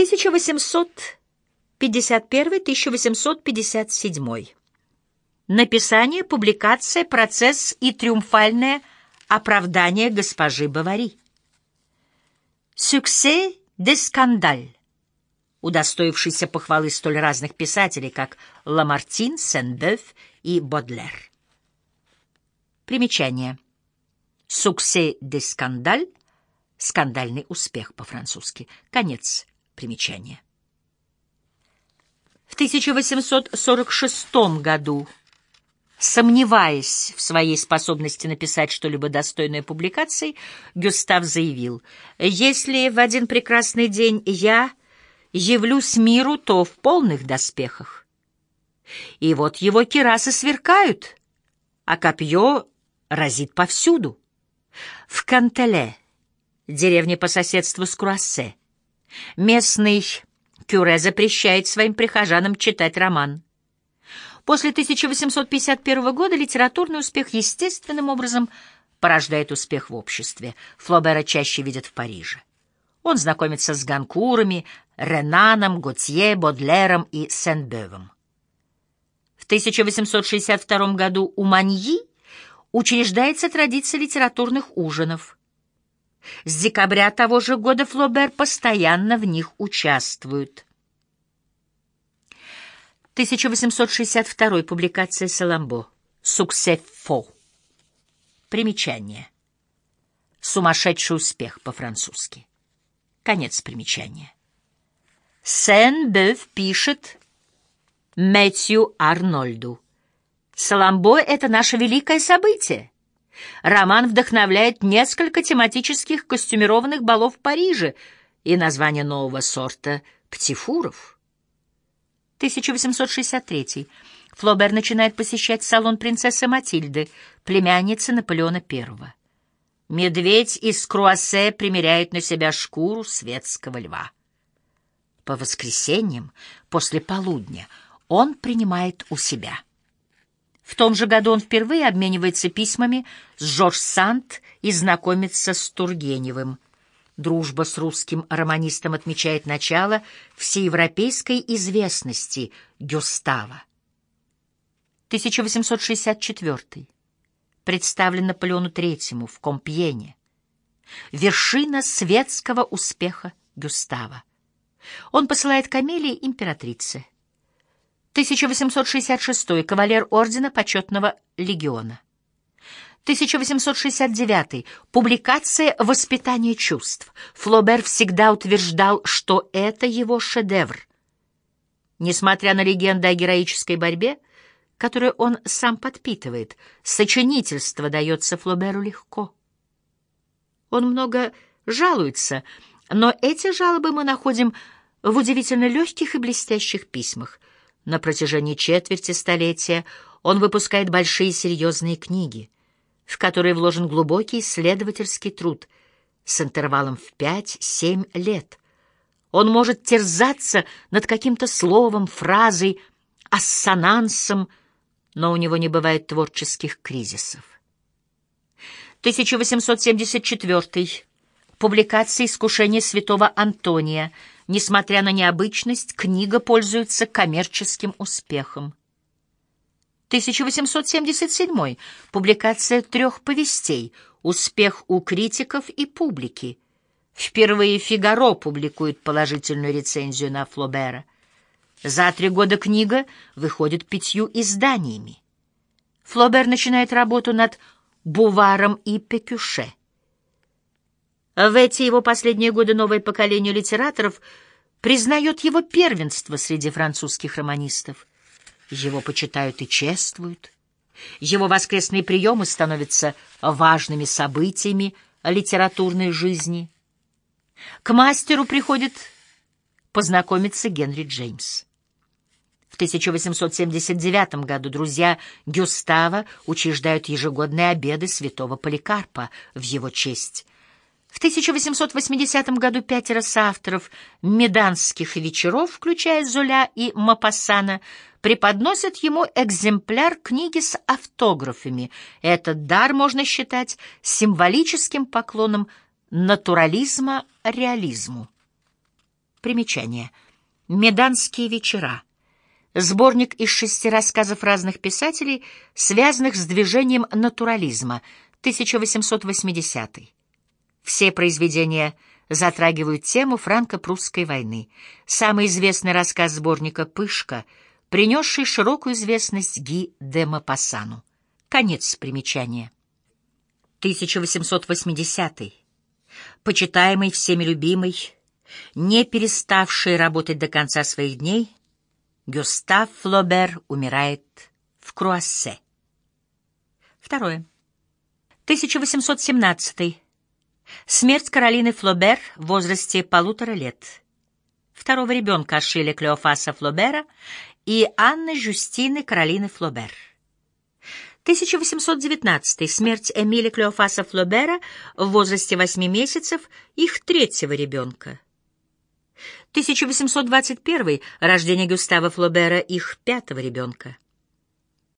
1851-1857. Написание, публикация, процесс и триумфальное оправдание госпожи Бовари. «Succès de scandale», удостоившийся похвалы столь разных писателей, как Ламартин, Сен-Бёв и Бодлер. Примечание. «Succès de scandale» — скандальный успех по-французски. Конец примечания. В 1846 году, сомневаясь в своей способности написать что-либо достойное публикаций, Гюстав заявил, «Если в один прекрасный день я явлюсь миру, то в полных доспехах. И вот его кирасы сверкают, а копье разит повсюду. В Кантеле, деревне по соседству с Круассе, местный Кюре запрещает своим прихожанам читать роман. После 1851 года литературный успех естественным образом порождает успех в обществе. Флобера чаще видят в Париже. Он знакомится с Ганкурами, Ренаном, Готье, Бодлером и Сен-Бевом. В 1862 году у Маньи учреждается традиция литературных ужинов. С декабря того же года Флобер постоянно в них участвует. 1862 публикация Саламбо. Суксефо. Примечание. Сумасшедший успех по-французски. Конец примечания. Сен-Бёв пишет Мэтью Арнольду. «Саламбо — это наше великое событие. Роман вдохновляет несколько тематических костюмированных балов в Париже и название нового сорта «Птифуров». 1863. Флобер начинает посещать салон принцессы Матильды, племянницы Наполеона I. Медведь из Круассе примеряет на себя шкуру светского льва. По воскресеньям, после полудня, он принимает у себя. В том же году он впервые обменивается письмами с Жорж Санд и знакомится с Тургеневым. Дружба с русским романистом отмечает начало всеевропейской известности Гюстава. 1864 представлен Наполеону III в Компьене. Вершина светского успеха Гюстава. Он посылает камелии императрице. 1866 кавалер ордена почетного легиона. 1869 публикация «Воспитание чувств». Флобер всегда утверждал, что это его шедевр. Несмотря на легенды о героической борьбе, которую он сам подпитывает, сочинительство дается Флоберу легко. Он много жалуется, но эти жалобы мы находим в удивительно легких и блестящих письмах. На протяжении четверти столетия он выпускает большие серьезные книги, в которые вложен глубокий исследовательский труд с интервалом в пять-семь лет. Он может терзаться над каким-то словом, фразой, ассонансом, но у него не бывает творческих кризисов. 1874. Публикация «Искушение святого Антония». Несмотря на необычность, книга пользуется коммерческим успехом. 1877. Публикация трех повестей. Успех у критиков и публики. Впервые «Фигаро» публикует положительную рецензию на Флобера. За три года книга выходит пятью изданиями. Флобер начинает работу над Буваром и Пекюше. В эти его последние годы новое поколение литераторов признает его первенство среди французских романистов. Его почитают и чествуют. Его воскресные приемы становятся важными событиями литературной жизни. К мастеру приходит познакомиться Генри Джеймс. В 1879 году друзья Гюстава учреждают ежегодные обеды святого Поликарпа в его честь. В 1880 году пятеро соавторов меданских вечеров, включая Золя и Мапассана, преподносят ему экземпляр книги с автографами. Этот дар можно считать символическим поклоном натурализма реализму. Примечание. «Меданские вечера». Сборник из шести рассказов разных писателей, связанных с движением натурализма, 1880 Все произведения затрагивают тему франко-прусской войны. Самый известный рассказ сборника «Пышка», принесший широкую известность Ги де Мапассану. Конец примечания. 1880 Почитаемый, всеми любимый, не переставший работать до конца своих дней, Гюстав Флобер умирает в Круассе. Второе. 1817. Смерть Каролины Флобер в возрасте полутора лет. Второго ребенка Ашиля Клеофаса Флобера и Анны Жюстины Каролины Флобер. 1819. Смерть Эмиля Клеофаса Флобера в возрасте 8 месяцев, их третьего ребенка. 1821. Рождение Гюстава Флобера, их пятого ребенка.